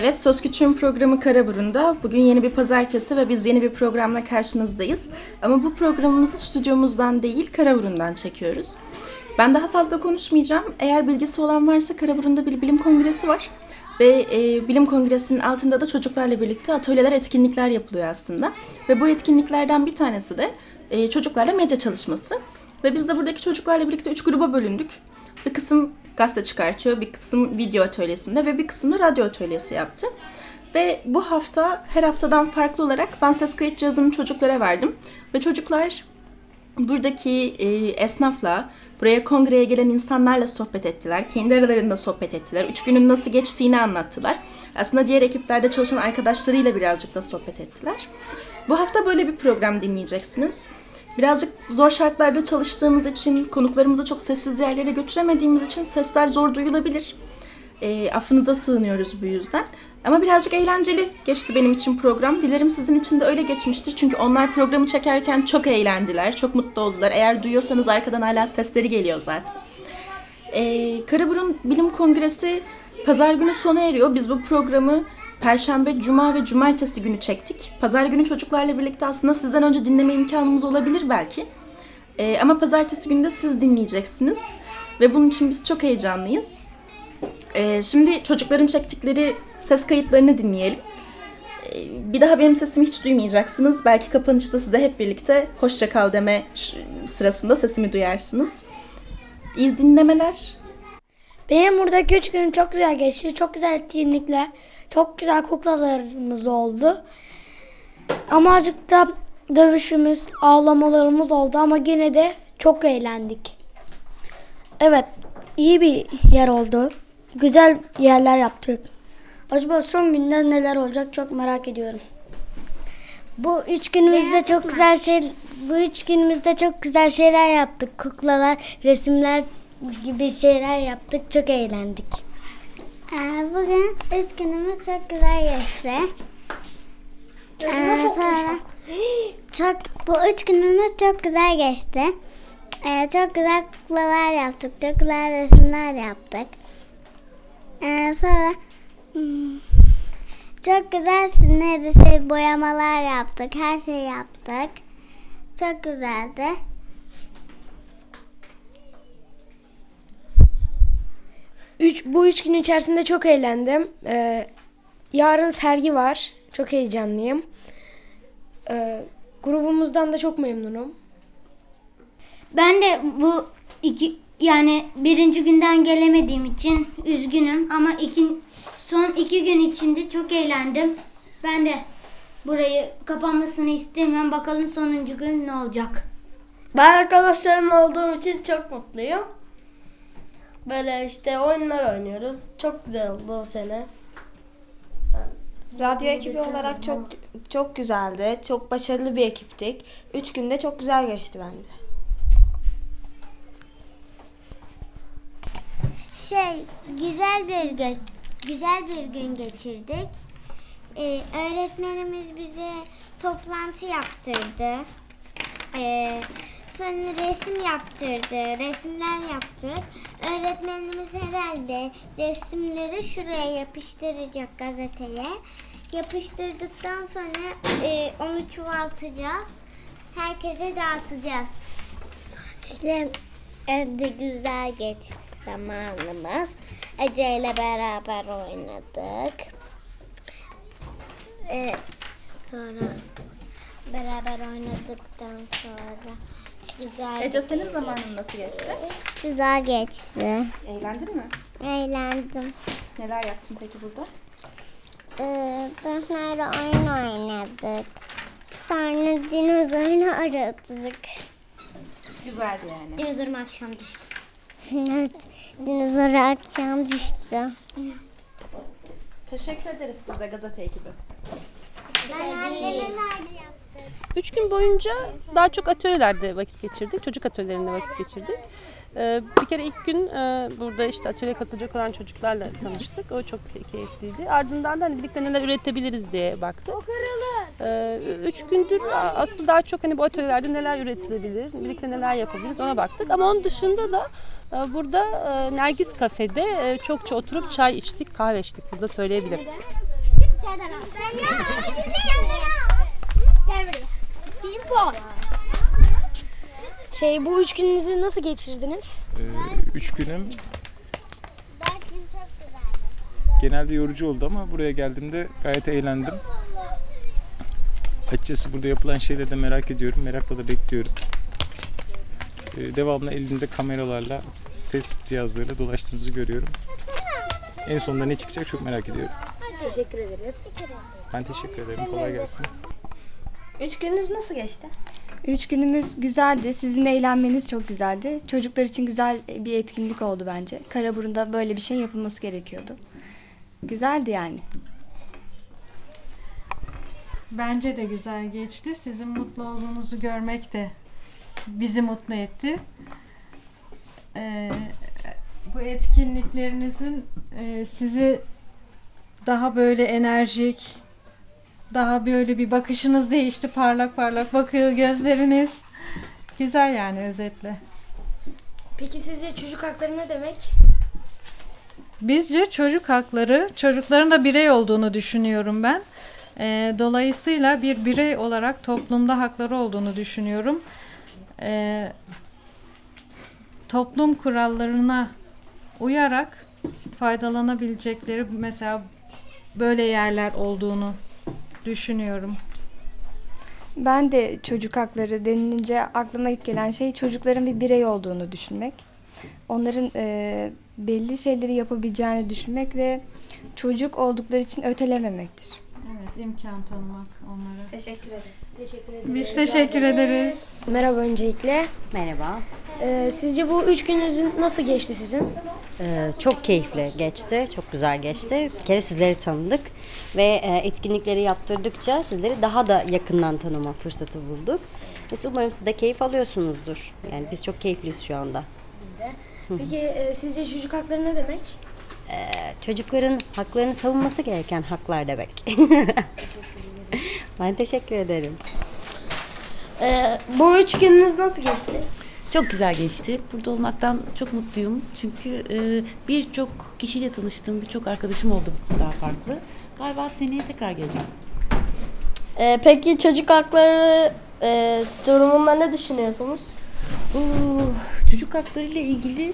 Evet, Söz Küçüğün programı Karaburun'da. Bugün yeni bir pazartesi ve biz yeni bir programla karşınızdayız. Ama bu programımızı stüdyomuzdan değil, Karaburun'dan çekiyoruz. Ben daha fazla konuşmayacağım. Eğer bilgisi olan varsa Karaburun'da bir bilim kongresi var. Ve e, bilim kongresinin altında da çocuklarla birlikte atölyeler, etkinlikler yapılıyor aslında. Ve bu etkinliklerden bir tanesi de e, çocuklarla medya çalışması. Ve biz de buradaki çocuklarla birlikte üç gruba bölündük. Bir kısım gazete çıkartıyor, bir kısım video atölyesinde ve bir kısım da radyo atölyesi yaptı. Ve bu hafta her haftadan farklı olarak ben ses kayıt cihazını çocuklara verdim. Ve çocuklar buradaki e, esnafla, buraya kongreye gelen insanlarla sohbet ettiler. Kendi aralarında sohbet ettiler. Üç günün nasıl geçtiğini anlattılar. Aslında diğer ekiplerde çalışan arkadaşlarıyla birazcık da sohbet ettiler. Bu hafta böyle bir program dinleyeceksiniz. Birazcık zor şartlarda çalıştığımız için, konuklarımızı çok sessiz yerlere götüremediğimiz için sesler zor duyulabilir. E, affınıza sığınıyoruz bu yüzden. Ama birazcık eğlenceli geçti benim için program. Dilerim sizin için de öyle geçmiştir. Çünkü onlar programı çekerken çok eğlendiler, çok mutlu oldular. Eğer duyuyorsanız arkadan hala sesleri geliyor zaten. E, Karaburun Bilim Kongresi pazar günü sona eriyor. Biz bu programı Perşembe, Cuma ve Cumartesi günü çektik. Pazar günü çocuklarla birlikte aslında sizden önce dinleme imkanımız olabilir belki. Ee, ama pazartesi günü de siz dinleyeceksiniz. Ve bunun için biz çok heyecanlıyız. Ee, şimdi çocukların çektikleri ses kayıtlarını dinleyelim. Ee, bir daha benim sesimi hiç duymayacaksınız. Belki kapanışta size hep birlikte hoşça kal deme sırasında sesimi duyarsınız. İyi dinlemeler. Benim buradaki üç günüm çok güzel geçti. Çok güzel etkinlikler, çok güzel kuklalarımız oldu. Ama azıcık da dövüşümüz, ağlamalarımız oldu ama yine de çok eğlendik. Evet, iyi bir yer oldu. Güzel yerler yaptık. Acaba son günde neler olacak çok merak ediyorum. Bu üç günümüzde çok güzel şey bu üç günümüzde çok güzel şeyler yaptık. Kuklalar, resimler gibi şeyler yaptık. Çok eğlendik. Ee, bugün üç günümüz çok güzel geçti. Ee, sonra çok bu üç günümüz çok güzel geçti. Ee, çok güzel kuklalar yaptık. Çok güzel resimler yaptık. Ee, sonra hmm, çok güzel şey boyamalar yaptık. Her şey yaptık. Çok güzeldi. Üç, bu üç gün içerisinde çok eğlendim. Ee, yarın sergi var. Çok heyecanlıyım. Ee, grubumuzdan da çok memnunum. Ben de bu iki yani birinci günden gelemediğim için üzgünüm ama iki, son iki gün içinde çok eğlendim. Ben de burayı kapanmasını istemiyorum. Bakalım sonuncu gün ne olacak. Ben arkadaşlarım olduğum için çok mutluyum. Böyle işte oyunlar oynuyoruz. Çok güzel oldu o sene. Radyo ekibi olarak çok çok güzeldi. Çok başarılı bir ekiptik. Üç günde çok güzel geçti bence. Şey güzel bir gün, güzel bir gün geçirdik. Ee, öğretmenimiz bize toplantı yaptırdı. Ee, sonra resim yaptırdı, resimler yaptık. Öğretmenimiz herhalde resimleri şuraya yapıştıracak gazeteye. Yapıştırdıktan sonra e, onu çoğaltacağız. Herkese dağıtacağız. İşte evde güzel geçti zamanımız. Ece ile beraber oynadık. Ee, sonra beraber oynadıktan sonra güzel Ece senin zamanın nasıl geçti? Güzel geçti. Eğlendin mi? Eğlendim. Neler yaptın peki burada? Ee, oyun oynadık. Sonra dinozorunu aradık. Güzeldi yani. Dinozorum akşam düştü. evet, dinozor akşam düştü. Teşekkür ederiz size gazete ekibi. Ben nerede yaptım? Üç gün boyunca daha çok atölyelerde vakit geçirdik. Çocuk atölyelerinde vakit geçirdik. Ee, bir kere ilk gün e, burada işte atölyeye katılacak olan çocuklarla tanıştık. O çok key- keyifliydi. Ardından da hani birlikte neler üretebiliriz diye baktık. Ee, üç gündür aslında daha çok hani bu atölyelerde neler üretilebilir, birlikte neler yapabiliriz ona baktık. Ama onun dışında da e, burada e, Nergis Kafe'de çokça oturup çay içtik, kahve içtik. Burada söyleyebilirim. Gel buraya. Pimpon. Şey bu üç gününüzü nasıl geçirdiniz? Ee, üç günüm genelde yorucu oldu ama buraya geldiğimde gayet eğlendim. Açıkçası burada yapılan şeyleri de merak ediyorum. Merakla da bekliyorum. Ee, devamlı elimde kameralarla, ses cihazlarıyla dolaştığınızı görüyorum. En sonunda ne çıkacak çok merak ediyorum. Teşekkür ederiz. Ben teşekkür ederim. Kolay gelsin. Üç gününüz nasıl geçti? Üç günümüz güzeldi. Sizin eğlenmeniz çok güzeldi. Çocuklar için güzel bir etkinlik oldu bence. Karaburun'da böyle bir şey yapılması gerekiyordu. Güzeldi yani. Bence de güzel geçti. Sizin mutlu olduğunuzu görmek de bizi mutlu etti. Ee, bu etkinliklerinizin e, sizi daha böyle enerjik, daha böyle bir bakışınız değişti. Parlak parlak bakıyor gözleriniz. Güzel yani özetle. Peki sizce çocuk hakları ne demek? Bizce çocuk hakları, çocukların da birey olduğunu düşünüyorum ben. Ee, dolayısıyla bir birey olarak toplumda hakları olduğunu düşünüyorum. Ee, toplum kurallarına uyarak faydalanabilecekleri mesela böyle yerler olduğunu düşünüyorum. Ben de çocuk hakları denilince aklıma ilk gelen şey çocukların bir birey olduğunu düşünmek. Onların e, belli şeyleri yapabileceğini düşünmek ve çocuk oldukları için ötelememektir. Evet, imkan tanımak onlara. Teşekkür ederim. Teşekkür ederiz. Biz teşekkür ederiz. Merhaba öncelikle. Merhaba. Ee, sizce bu üç gününüzün nasıl geçti sizin? Ee, çok keyifli geçti, çok güzel geçti. Bir kere sizleri tanıdık ve e, etkinlikleri yaptırdıkça sizleri daha da yakından tanıma fırsatı bulduk. Ve umarım siz de keyif alıyorsunuzdur. Yani biz çok keyifliyiz şu anda. Peki e, sizce çocuk hakları ne demek? Ee, çocukların haklarını savunması gereken haklar demek. ben teşekkür ederim. Ee, bu üç gününüz nasıl geçti? Çok güzel geçti. Burada olmaktan çok mutluyum. Çünkü e, birçok kişiyle tanıştım, birçok arkadaşım oldu daha farklı. Galiba seneye tekrar geleceğim. Ee, peki çocuk hakları e, durumunda ne düşünüyorsunuz? Bu çocuk hakları ile ilgili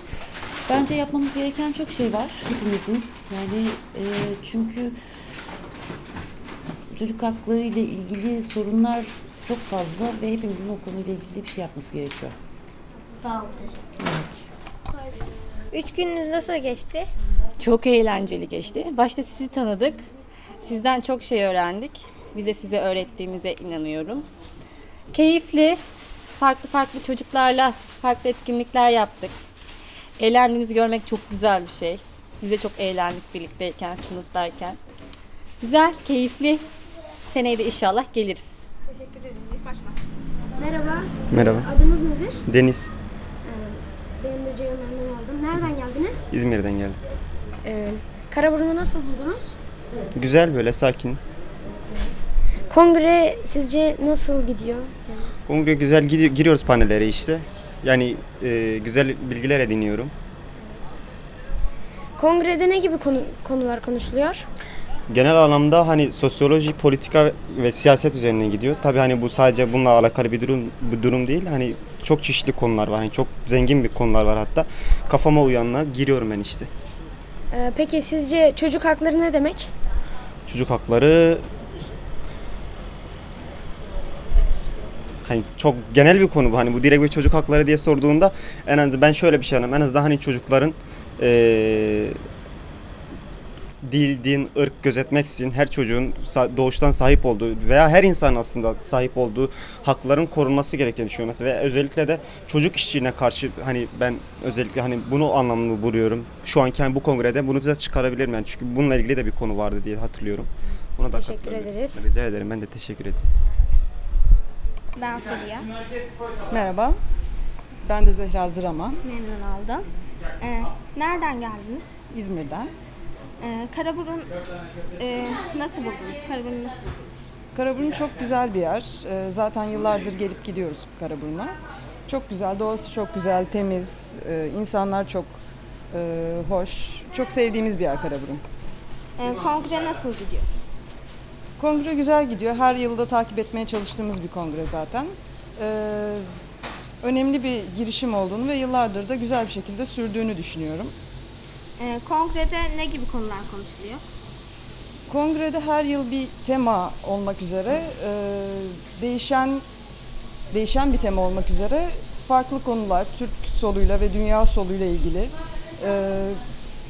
bence yapmamız gereken çok şey var hepimizin. Yani e, çünkü çocuk hakları ile ilgili sorunlar çok fazla ve hepimizin o konuyla ilgili bir şey yapması gerekiyor. Sağ olun. Üç gününüz nasıl geçti? Çok eğlenceli geçti. Başta sizi tanıdık. Sizden çok şey öğrendik. Biz de size öğrettiğimize inanıyorum. Keyifli, farklı farklı çocuklarla farklı etkinlikler yaptık. Eğlendiğinizi görmek çok güzel bir şey. Biz de çok eğlendik birlikteyken, sınıftayken. Güzel, keyifli. Seneye de inşallah geliriz. Teşekkür ederim. Başla. Merhaba. Merhaba. Adınız nedir? Deniz. Benim de Ceyhun memnun oldum. Nereden geldiniz? İzmir'den geldim. Ee, Karaburun'u nasıl buldunuz? Güzel böyle sakin. Kongre sizce nasıl gidiyor? Kongre güzel gidiyor, giriyoruz panellere işte. Yani e, güzel bilgiler ediniyorum. Kongrede ne gibi konu, konular konuşuluyor? Genel anlamda hani sosyoloji, politika ve siyaset üzerine gidiyor. Tabii hani bu sadece bununla alakalı bir durum bir durum değil. Hani çok çeşitli konular var. Hani çok zengin bir konular var hatta. Kafama uyanla giriyorum ben işte. Ee, peki sizce çocuk hakları ne demek? Çocuk hakları hani çok genel bir konu bu. Hani bu direkt bir çocuk hakları diye sorduğunda en azından ben şöyle bir şey anladım. En azından hani çocukların eee, dil, din, ırk gözetmeksizin her çocuğun doğuştan sahip olduğu veya her insan aslında sahip olduğu hakların korunması gerektiğini düşünüyorum. Mesela ve özellikle de çocuk işçiliğine karşı hani ben özellikle hani bunu anlamlı buluyorum. Şu anki hani bu kongrede bunu da çıkarabilirim yani çünkü bununla ilgili de bir konu vardı diye hatırlıyorum. Buna da Teşekkür ederiz. Rica ederim. Ben de teşekkür ederim. Ben Fulya. Merhaba. Ben de Zehra Zırama. Memnun oldum. Ee, nereden geldiniz? İzmir'den. Ee, Karaburun e, nasıl buldunuz? Karaburun'u nasıl buldunuz? Karaburun çok güzel bir yer. Ee, Zaten yıllardır gelip gidiyoruz Karaburun'a. Çok güzel, doğası çok güzel, temiz, Ee, insanlar çok e, hoş. Çok sevdiğimiz bir yer Karaburun. Ee, kongre nasıl gidiyor? Kongre güzel gidiyor. Her yılda takip etmeye çalıştığımız bir kongre zaten. Ee, önemli bir girişim olduğunu ve yıllardır da güzel bir şekilde sürdüğünü düşünüyorum. Ee, kongrede ne gibi konular konuşuluyor? Kongrede her yıl bir tema olmak üzere e, değişen değişen bir tema olmak üzere farklı konular Türk soluyla ve dünya soluyla ilgili e,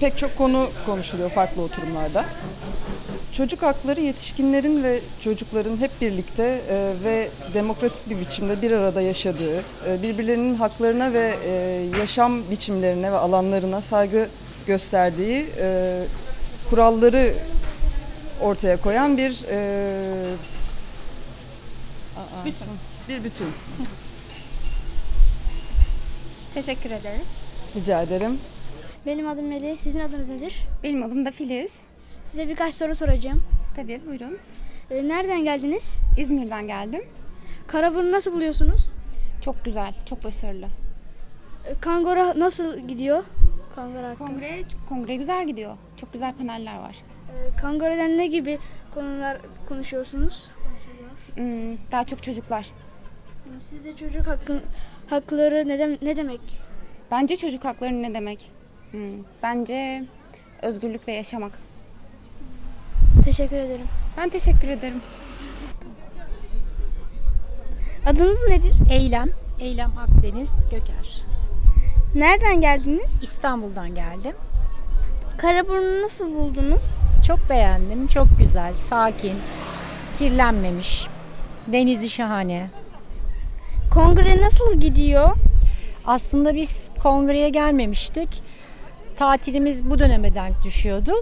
pek çok konu konuşuluyor farklı oturumlarda. Çocuk hakları yetişkinlerin ve çocukların hep birlikte e, ve demokratik bir biçimde bir arada yaşadığı, e, birbirlerinin haklarına ve e, yaşam biçimlerine ve alanlarına saygı gösterdiği e, kuralları ortaya koyan bir e, aa, Bütün. bir bütün. Teşekkür ederiz. Rica ederim. Benim adım Melih. Sizin adınız nedir? Benim adım da Filiz. Size birkaç soru soracağım. Tabii buyurun. Ee, nereden geldiniz? İzmir'den geldim. Karaburun'u nasıl buluyorsunuz? Çok güzel, çok başarılı. Ee, Kangora nasıl gidiyor? Hakkında. Kongre, kongre güzel gidiyor. Çok güzel paneller var. Ee, Kangora'dan ne gibi konular konuşuyorsunuz? Hmm, daha çok çocuklar. Sizce çocuk hakkı, hakları ne, dem- ne demek? Bence çocuk hakları ne demek? Hmm, bence özgürlük ve yaşamak. Teşekkür ederim. Ben teşekkür ederim. Adınız nedir? Eylem. Eylem Akdeniz Göker. Nereden geldiniz? İstanbul'dan geldim. Karaburun'u nasıl buldunuz? Çok beğendim. Çok güzel, sakin, kirlenmemiş. Denizi şahane. Kongre nasıl gidiyor? Aslında biz kongreye gelmemiştik. Tatilimiz bu döneme denk düşüyordu.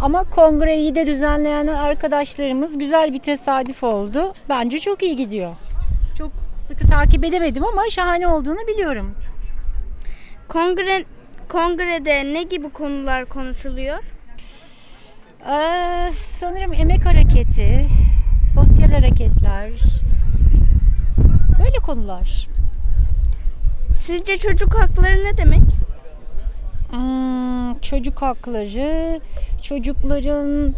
Ama kongreyi de düzenleyen arkadaşlarımız güzel bir tesadüf oldu. Bence çok iyi gidiyor. Çok sıkı takip edemedim ama şahane olduğunu biliyorum. Kongre kongrede ne gibi konular konuşuluyor? Ee, sanırım emek hareketi, sosyal hareketler, böyle konular. Sizce çocuk hakları ne demek? Hmm, çocuk hakları, çocukların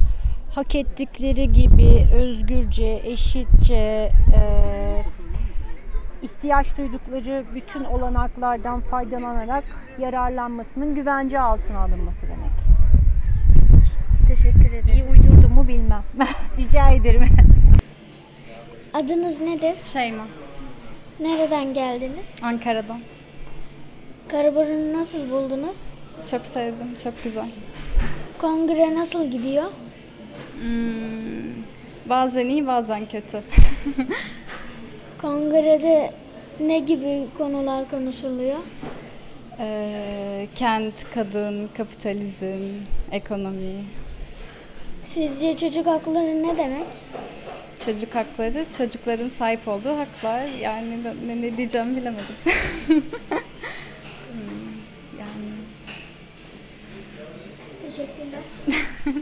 hak ettikleri gibi özgürce, eşitçe, e, ihtiyaç duydukları bütün olanaklardan faydalanarak yararlanmasının güvence altına alınması demek. Teşekkür ederim. İyi uydurdum mu bilmem. Rica ederim. Adınız nedir? Şeyma. Nereden geldiniz? Ankara'dan. Karaburun'u nasıl buldunuz? Çok sevdim, çok güzel. Kongre nasıl gidiyor? Hmm, bazen iyi, bazen kötü. Kongrede ne gibi konular konuşuluyor? Ee, kent, kadın, kapitalizm, ekonomi. Sizce çocuk hakları ne demek? Çocuk hakları, çocukların sahip olduğu haklar. Yani ne, ne diyeceğimi bilemedim. Yani Teşekkürler.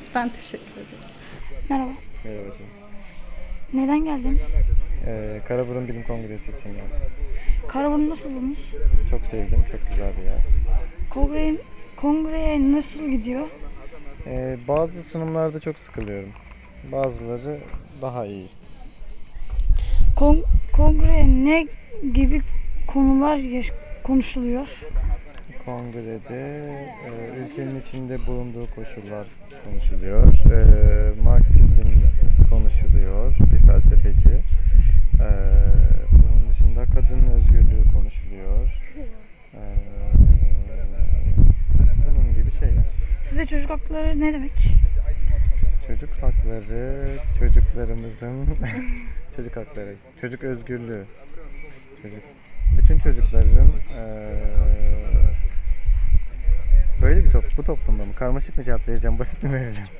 ben teşekkür ederim. Merhaba. Merhaba canım. Neden geldiniz? Ee, Karaburun Bilim Kongresi için geldim. Karaburun nasıl buldunuz? Çok sevdim, çok güzel bir yer. Kongre, kongreye nasıl gidiyor? Ee, bazı sunumlarda çok sıkılıyorum. Bazıları daha iyi. Kon, kongreye ne gibi konular konuşuluyor? Kongrede e, ülkenin içinde bulunduğu koşullar konuşuluyor. E, Marksizm konuşuluyor, bir felsefeci. E, bunun dışında kadın özgürlüğü konuşuluyor. E, bunun gibi şeyler. Size çocuk hakları ne demek? hakları, çocuklarımızın çocuk hakları, çocuk özgürlüğü, çocuk, bütün çocukların eee, böyle bir top, bu toplumda mı? Karmaşık mı cevap vereceğim, basit mi vereceğim?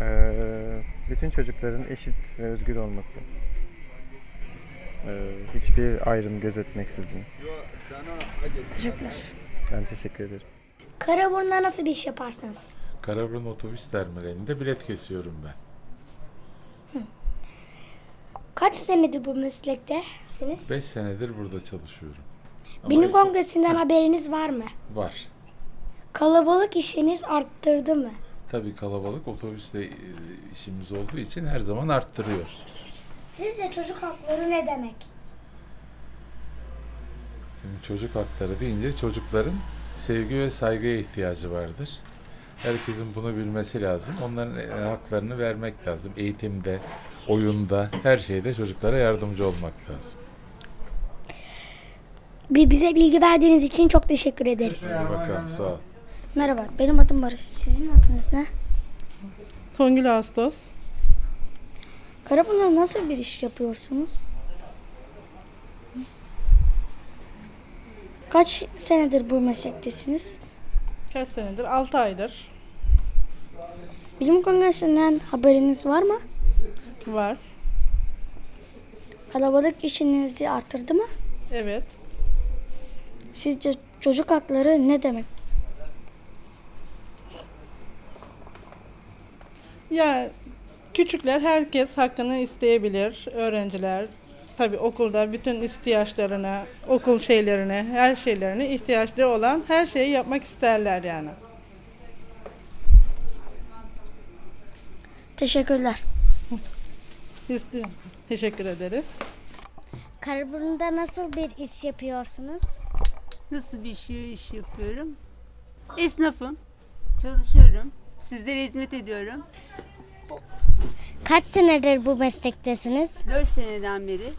Eee, bütün çocukların eşit ve özgür olması. Eee, hiçbir ayrım gözetmeksizin. Teşekkürler. Ben teşekkür ederim. Karaburun'da nasıl bir iş yaparsınız? Karaburun otobüs terminalinde bilet kesiyorum ben. Kaç senedir bu meslektesiniz? 5 senedir burada çalışıyorum. Ama Bilim es- kongresinden haberiniz var mı? Var. Kalabalık işiniz arttırdı mı? Tabii kalabalık otobüsle e, işimiz olduğu için her zaman arttırıyor. Sizce çocuk hakları ne demek? Şimdi çocuk hakları deyince çocukların sevgi ve saygıya ihtiyacı vardır. Herkesin bunu bilmesi lazım. Onların e, haklarını vermek lazım. Eğitimde, oyunda, her şeyde çocuklara yardımcı olmak lazım. Bir bize bilgi verdiğiniz için çok teşekkür ederiz. İyi bakalım, sağ ol. Merhaba, benim adım Barış. Sizin adınız ne? Songül Ağustos. Karaburun'da nasıl bir iş yapıyorsunuz? Kaç senedir bu meslektesiniz? Kaç senedir? 6 aydır. Bilim kongresinden haberiniz var mı? Var. Kalabalık işinizi arttırdı mı? Evet. Sizce çocuk hakları ne demek? Ya küçükler herkes hakkını isteyebilir. Öğrenciler tabii okulda bütün ihtiyaçlarına, okul şeylerine, her şeylerine ihtiyaçları olan her şeyi yapmak isterler yani. Teşekkürler. Biz de teşekkür ederiz. Karaburun'da nasıl bir iş yapıyorsunuz? Nasıl bir şey iş yapıyorum? Esnafım. Çalışıyorum. Sizlere hizmet ediyorum. Kaç senedir bu meslektesiniz? 4 seneden beri.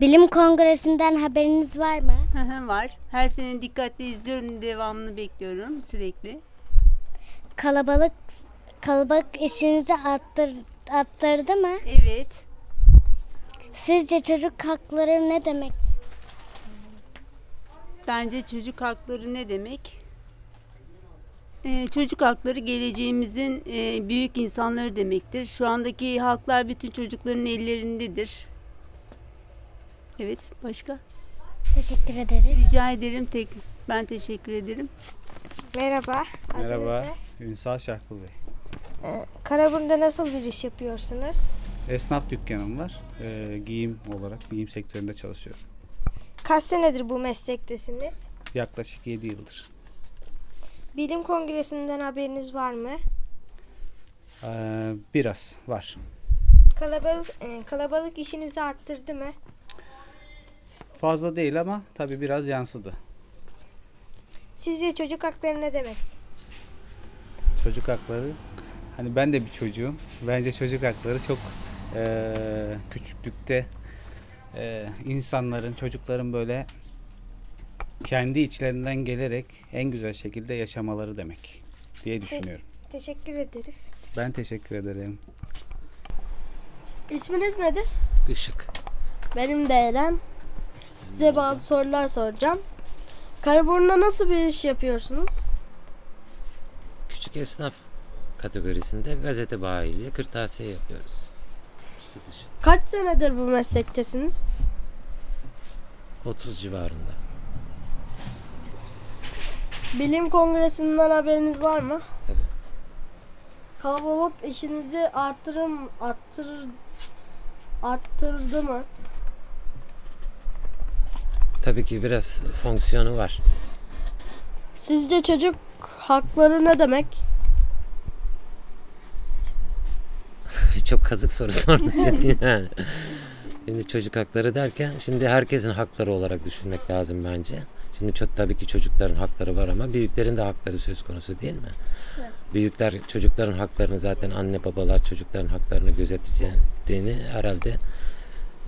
Bilim kongresinden haberiniz var mı? Var. Her sene dikkatle izliyorum. Devamını bekliyorum sürekli. Kalabalık kalabalık işinizi arttır, arttırdı mı? Evet. Sizce çocuk hakları ne demek? Bence çocuk hakları ne demek? Ee, çocuk hakları geleceğimizin e, büyük insanları demektir. Şu andaki haklar bütün çocukların ellerindedir. Evet, başka? Teşekkür ederiz. Rica ederim. Tek, ben teşekkür ederim. Merhaba. adınız Merhaba, ne? Ünsal Şahkul Bey. Ee, Karaburun'da nasıl bir iş yapıyorsunuz? Esnaf dükkanım var. Ee, giyim olarak giyim sektöründe çalışıyorum. Kaç senedir bu meslektesiniz? Yaklaşık 7 yıldır. Bilim kongresinden haberiniz var mı? Ee, biraz var. Kalabalık e, kalabalık işinizi arttırdı mı? Fazla değil ama tabii biraz yansıdı. Sizce çocuk hakları ne demek? Çocuk hakları. Hani ben de bir çocuğum. Bence çocuk hakları çok eee, küçüklükte eee, insanların, çocukların böyle kendi içlerinden gelerek en güzel şekilde yaşamaları demek diye düşünüyorum. Teşekkür ederiz. Ben teşekkür ederim. İsminiz nedir? Işık. Benim de Eren. Size bazı sorular soracağım. Karaburun'da nasıl bir iş yapıyorsunuz? Küçük esnaf kategorisinde gazete bayiliği, kırtasiye yapıyoruz. Satış. Kaç senedir bu meslektesiniz? 30 civarında. Bilim kongresinden haberiniz var mı? Tabii. Kalabalık işinizi arttırım arttır arttırdı mı? Tabii ki biraz fonksiyonu var. Sizce çocuk hakları ne demek? Çok kazık soru sordun yani. Şimdi çocuk hakları derken şimdi herkesin hakları olarak düşünmek lazım bence. Şimdi çok tabii ki çocukların hakları var ama büyüklerin de hakları söz konusu değil mi? Evet. Büyükler çocukların haklarını zaten anne babalar çocukların haklarını gözeteceğini herhalde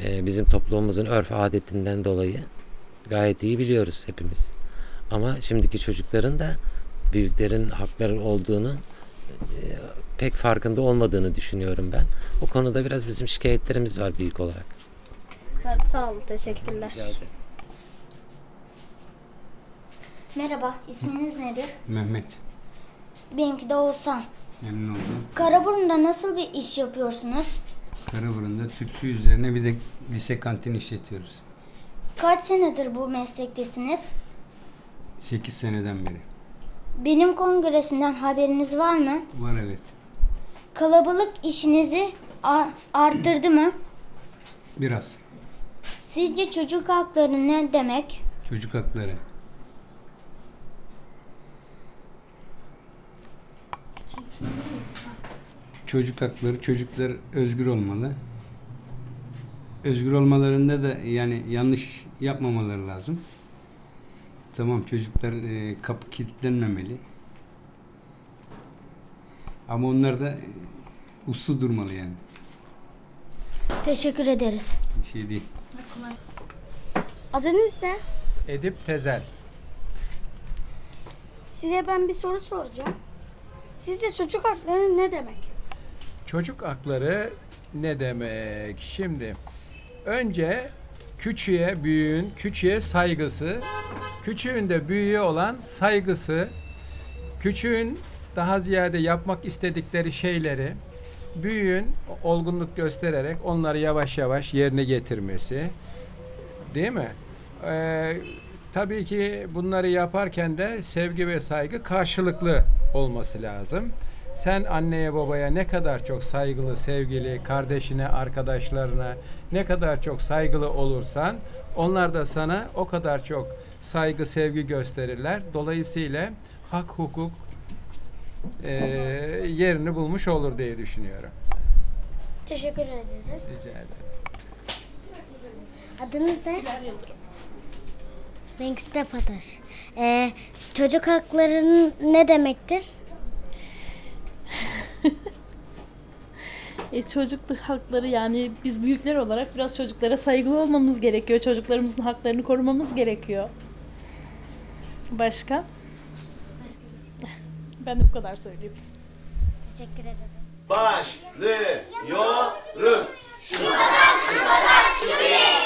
e, bizim toplumumuzun örf adetinden dolayı gayet iyi biliyoruz hepimiz. Ama şimdiki çocukların da büyüklerin hakları olduğunu pek farkında olmadığını düşünüyorum ben. O konuda biraz bizim şikayetlerimiz var büyük olarak. Tamam, sağ olun. Teşekkürler. Merhaba, isminiz nedir? Mehmet. Benimki de Oğuzhan. Memnun oldum. Karaburun'da nasıl bir iş yapıyorsunuz? Karaburun'da tütsü üzerine bir de lise kantin işletiyoruz. Kaç senedir bu meslektesiniz? 8 seneden beri. Bilim kongresinden haberiniz var mı? Var evet. Kalabalık işinizi a- arttırdı mı? Biraz. Sizce çocuk hakları ne demek? Çocuk hakları. Çocuk hakları, çocuklar özgür olmalı. Özgür olmalarında da yani yanlış yapmamaları lazım. Tamam çocuklar e, kapı kilitlenmemeli. Ama onlar da e, uslu durmalı yani. Teşekkür ederiz. Bir şey değil. Adınız ne? Edip Tezel. Size ben bir soru soracağım. Sizce çocuk hakları ne demek? Çocuk hakları ne demek? Şimdi önce küçüğe, büyüğün küçüğe saygısı, küçüğün de büyüğe olan saygısı, küçüğün daha ziyade yapmak istedikleri şeyleri büyüğün olgunluk göstererek onları yavaş yavaş yerine getirmesi. Değil mi? Ee, tabii ki bunları yaparken de sevgi ve saygı karşılıklı olması lazım. Sen anneye babaya ne kadar çok saygılı, sevgili, kardeşine, arkadaşlarına ne kadar çok saygılı olursan onlar da sana o kadar çok saygı, sevgi gösterirler. Dolayısıyla hak, hukuk e, yerini bulmuş olur diye düşünüyorum. Teşekkür ederiz. Rica ederim. Adınız ne? Benimkisi de Pataş. Ee, çocuk hakları ne demektir? E, çocuk hakları yani biz büyükler olarak biraz çocuklara saygılı olmamız gerekiyor. Çocuklarımızın haklarını korumamız gerekiyor. Başka? Ben de bu kadar söyleyeyim. Teşekkür ederim. Başlıyoruz. Şu kadar, şu